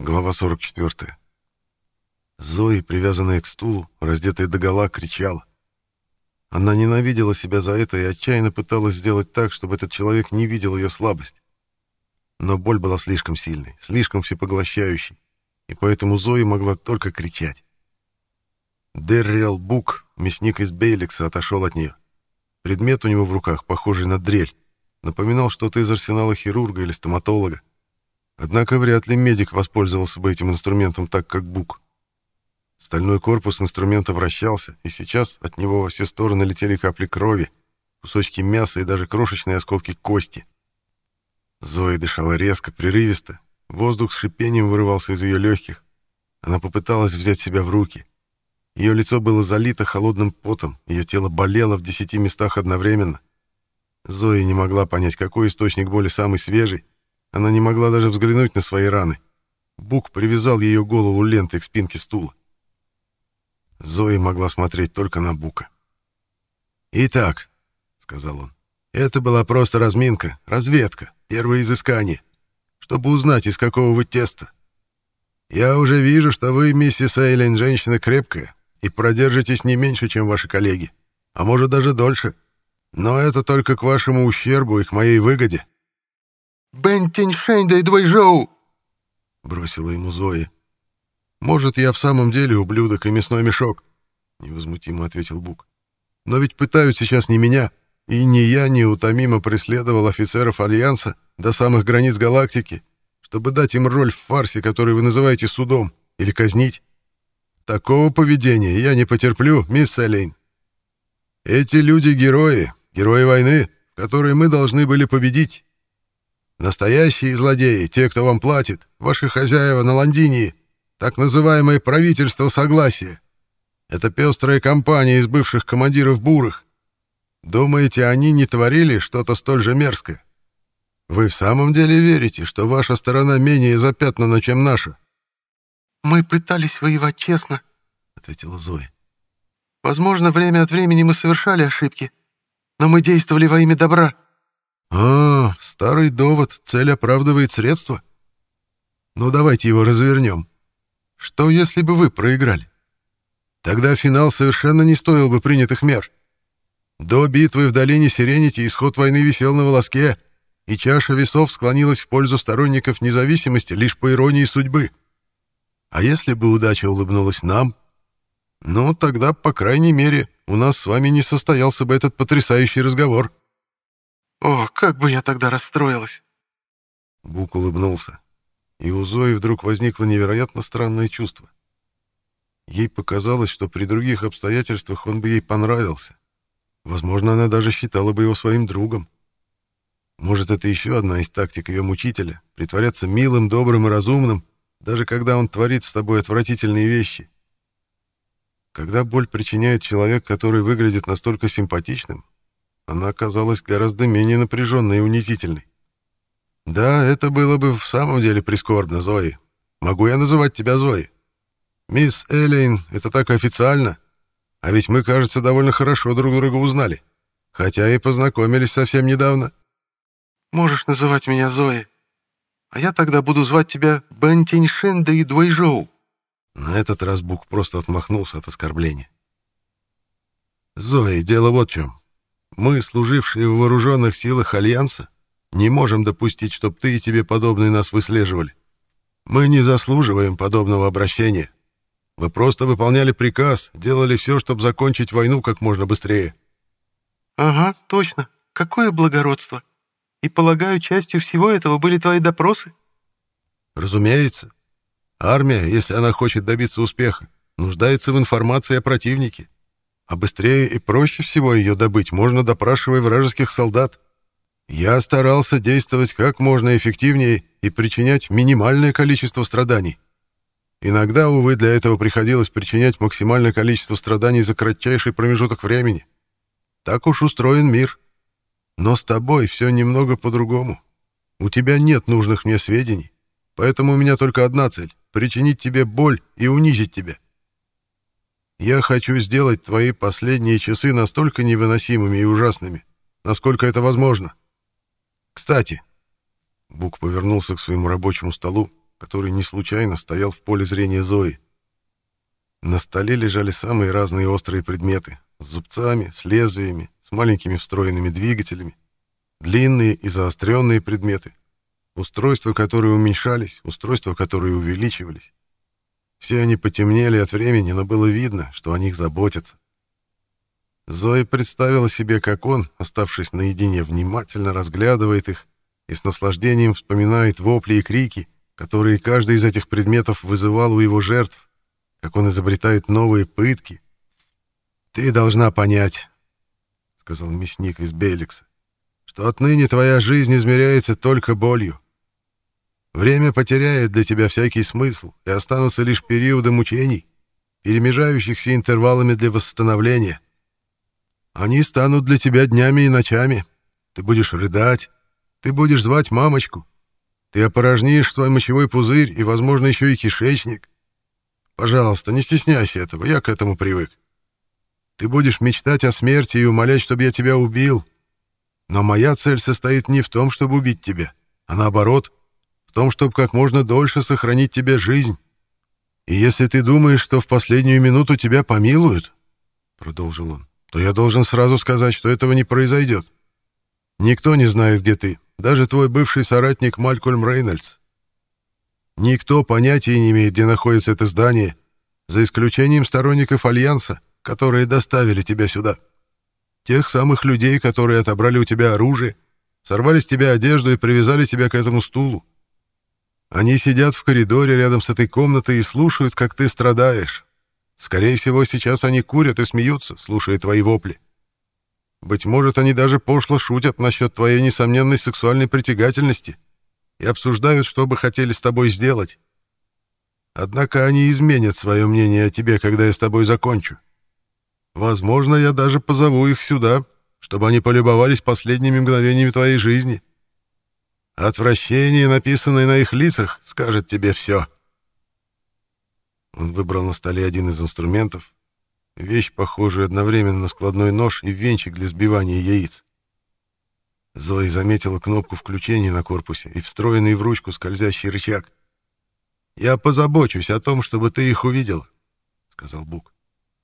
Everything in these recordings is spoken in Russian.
Глава 44. Зои, привязанная к стулу, раздетая догола, кричала. Она ненавидела себя за это и отчаянно пыталась сделать так, чтобы этот человек не видел ее слабость. Но боль была слишком сильной, слишком всепоглощающей, и поэтому Зои могла только кричать. Дерриал Бук, мясник из Бейликса, отошел от нее. Предмет у него в руках, похожий на дрель, напоминал что-то из арсенала хирурга или стоматолога. Однако вряд ли медик воспользовался бы этим инструментом так, как Бук. Стальной корпус инструмента вращался, и сейчас от него во все стороны летели капли крови, кусочки мяса и даже крошечные осколки кости. Зоя дышала резко, прерывисто. Воздух с шипением вырывался из ее легких. Она попыталась взять себя в руки. Ее лицо было залито холодным потом, ее тело болело в десяти местах одновременно. Зоя не могла понять, какой источник боли самый свежий, она не могла даже взглянуть на свои раны. Бук привязал ее голову лентой к спинке стула. Зои могла смотреть только на Бука. «Итак», — сказал он, — «это была просто разминка, разведка, первое изыскание, чтобы узнать, из какого вы теста. Я уже вижу, что вы, миссис Эйлин, женщина крепкая, и продержитесь не меньше, чем ваши коллеги, а может даже дольше. Но это только к вашему ущербу и к моей выгоде. Бен Тиньшень да и Двойжоу!» — бросила ему Зоя. «Может, я в самом деле ублюдок и мясной мешок?» — невозмутимо ответил Бук. «Но ведь пытают сейчас не меня, и не я неутомимо преследовал офицеров Альянса до самых границ галактики, чтобы дать им роль в фарсе, который вы называете судом, или казнить. Такого поведения я не потерплю, мисс Элейн. Эти люди — герои, герои войны, в которой мы должны были победить, Настоящие злодеи, те, кто вам платит, ваши хозяева на Лондинии, так называемое правительство согласия. Это пестрая компания из бывших командиров бурых. Думаете, они не творили что-то столь же мерзкое? Вы в самом деле верите, что ваша сторона менее запятнана, чем наша? «Мы пытались воевать честно», — ответила Зоя. «Возможно, время от времени мы совершали ошибки, но мы действовали во имя добра». «А, старый довод, цель оправдывает средства? Ну, давайте его развернем. Что, если бы вы проиграли? Тогда финал совершенно не стоил бы принятых мер. До битвы в долине Сиренити исход войны висел на волоске, и чаша весов склонилась в пользу сторонников независимости лишь по иронии судьбы. А если бы удача улыбнулась нам? Ну, тогда, по крайней мере, у нас с вами не состоялся бы этот потрясающий разговор». О, как бы я тогда расстроилась!» Бук улыбнулся, и у Зои вдруг возникло невероятно странное чувство. Ей показалось, что при других обстоятельствах он бы ей понравился. Возможно, она даже считала бы его своим другом. Может, это еще одна из тактик ее мучителя — притворяться милым, добрым и разумным, даже когда он творит с тобой отвратительные вещи. Когда боль причиняет человек, который выглядит настолько симпатичным, она оказалась гораздо менее напряженной и унизительной. «Да, это было бы в самом деле прискорбно, Зои. Могу я называть тебя Зои? Мисс Элейн, это так официально. А ведь мы, кажется, довольно хорошо друг друга узнали. Хотя и познакомились совсем недавно». «Можешь называть меня Зои. А я тогда буду звать тебя Бен Тиньшен да и Двойжоу». На этот раз Бук просто отмахнулся от оскорбления. «Зои, дело вот в чем. Мы, служившие в вооруженных силах Альянса, не можем допустить, чтобы ты и тебе подобные нас выслеживали. Мы не заслуживаем подобного обращения. Мы просто выполняли приказ, делали все, чтобы закончить войну как можно быстрее. Ага, точно. Какое благородство. И, полагаю, частью всего этого были твои допросы? Разумеется. Армия, если она хочет добиться успеха, нуждается в информации о противнике. А быстрее и проще всего ее добыть можно, допрашивая вражеских солдат. Я старался действовать как можно эффективнее и причинять минимальное количество страданий. Иногда, увы, для этого приходилось причинять максимальное количество страданий за кратчайший промежуток времени. Так уж устроен мир. Но с тобой все немного по-другому. У тебя нет нужных мне сведений, поэтому у меня только одна цель — причинить тебе боль и унизить тебя. Я хочу сделать твои последние часы настолько невыносимыми и ужасными, насколько это возможно. Кстати, Бук повернулся к своему рабочему столу который не случайно стоял в поле зрения Зои. На столе лежали самые разные острые предметы с зубцами, с лезвиями, с маленькими встроенными двигателями, длинные и заостренные предметы, устройства, которые уменьшались, устройства, которые увеличивались. Все они потемнели от времени, но было видно, что о них заботятся. Зоя представила себе, как он, оставшись наедине, внимательно разглядывает их и с наслаждением вспоминает вопли и крики, которые каждый из этих предметов вызывал у его жертв, как он изобретает новые пытки. «Ты должна понять», — сказал мясник из Беликса, «что отныне твоя жизнь измеряется только болью. Время потеряет для тебя всякий смысл, и останутся лишь периоды мучений, перемежающихся интервалами для восстановления». Они станут для тебя днями и ночами. Ты будешь рыдать, ты будешь звать мамочку. Ты опорожнишь свой мочевой пузырь и, возможно, еще и кишечник. Пожалуйста, не стесняйся этого, я к этому привык. Ты будешь мечтать о смерти и умолять, чтобы я тебя убил. Но моя цель состоит не в том, чтобы убить тебя, а наоборот, в том, чтобы как можно дольше сохранить тебе жизнь. И если ты думаешь, что в последнюю минуту тебя помилуют, — продолжил он, то я должен сразу сказать, что этого не произойдет. Никто не знает, где ты, даже твой бывший соратник Малькольм Рейнольдс. Никто понятия не имеет, где находится это здание, за исключением сторонников Альянса, которые доставили тебя сюда. Тех самых людей, которые отобрали у тебя оружие, сорвали с тебя одежду и привязали тебя к этому стулу. Они сидят в коридоре рядом с этой комнатой и слушают, как ты страдаешь. Скорее всего, сейчас они курят и смеются, слушая твои вопли. Быть может, они даже пошло шутят насчет твоей несомненной сексуальной притягательности и обсуждают, что бы хотели с тобой сделать. Однако они изменят свое мнение о тебе, когда я с тобой закончу. Возможно, я даже позову их сюда, чтобы они полюбовались последними мгновениями твоей жизни. Отвращение, написанное на их лицах, скажет тебе все». Он выбрал на столе один из инструментов, вещь, похожую одновременно на складной нож и венчик для сбивания яиц. Зои заметила кнопку включения на корпусе и встроенный в ручку скользящий рычаг. «Я позабочусь о том, чтобы ты их увидел», — сказал Бук.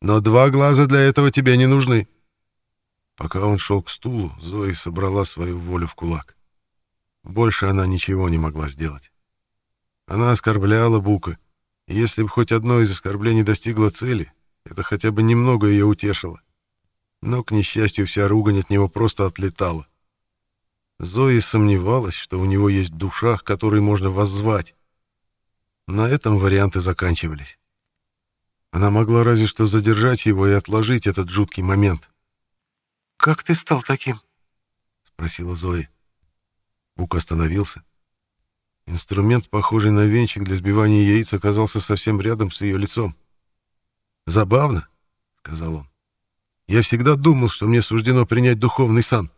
«Но два глаза для этого тебе не нужны». Пока он шел к стулу, Зои собрала свою волю в кулак. Больше она ничего не могла сделать. Она оскорбляла Бука, если бы хоть одно из оскорблений достигло цели, это хотя бы немного ее утешило. Но, к несчастью, вся ругань от него просто отлетала. Зои сомневалась, что у него есть душа, к которой можно воззвать. На этом варианты заканчивались. Она могла разве что задержать его и отложить этот жуткий момент. «Как ты стал таким?» — спросила Зои. Бук остановился, Инструмент, похожий на венчик для сбивания яиц, оказался совсем рядом с ее лицом. «Забавно», — сказал он. «Я всегда думал, что мне суждено принять духовный сан.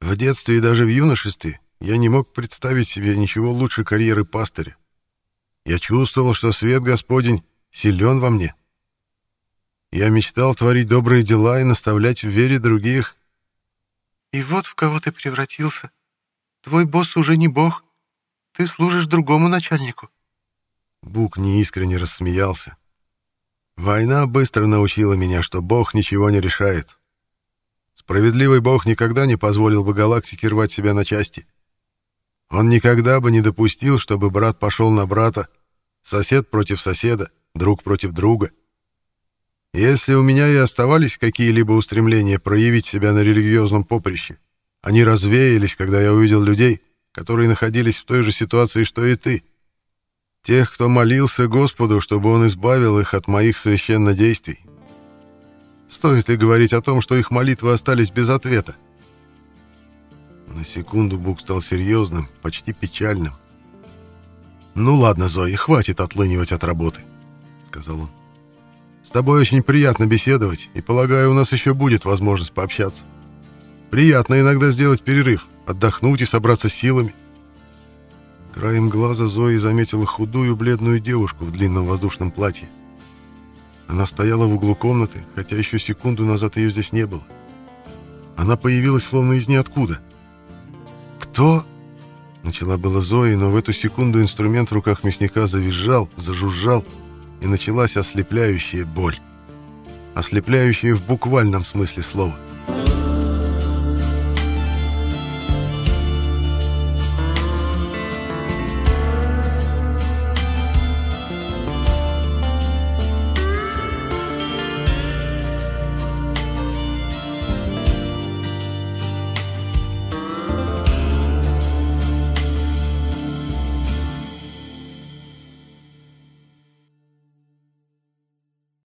В детстве и даже в юношестве я не мог представить себе ничего лучше карьеры пастыря. Я чувствовал, что свет Господень силен во мне. Я мечтал творить добрые дела и наставлять в вере других. И вот в кого ты превратился. Твой босс уже не бог, ты служишь другому начальнику. Бук неискренне рассмеялся. Война быстро научила меня, что Бог ничего не решает. Справедливый Бог никогда не позволил бы галактике рвать себя на части. Он никогда бы не допустил, чтобы брат пошел на брата, сосед против соседа, друг против друга. Если у меня и оставались какие-либо устремления проявить себя на религиозном поприще, они развеялись, когда я увидел людей, которые находились в той же ситуации, что и ты. Тех, кто молился Господу, чтобы Он избавил их от моих священнодействий. Стоит ли говорить о том, что их молитвы остались без ответа? На секунду Бук стал серьезным, почти печальным. «Ну ладно, Зои, хватит отлынивать от работы», — сказал он. «С тобой очень приятно беседовать, и, полагаю, у нас еще будет возможность пообщаться. Приятно иногда сделать перерыв, отдохнуть и собраться силами. Краем глаза Зои заметила худую бледную девушку в длинном воздушном платье. Она стояла в углу комнаты, хотя еще секунду назад ее здесь не было. Она появилась словно из ниоткуда. «Кто?» Начала было Зои, но в эту секунду инструмент в руках мясника завизжал, зажужжал, и началась ослепляющая боль. Ослепляющая в буквальном смысле слова.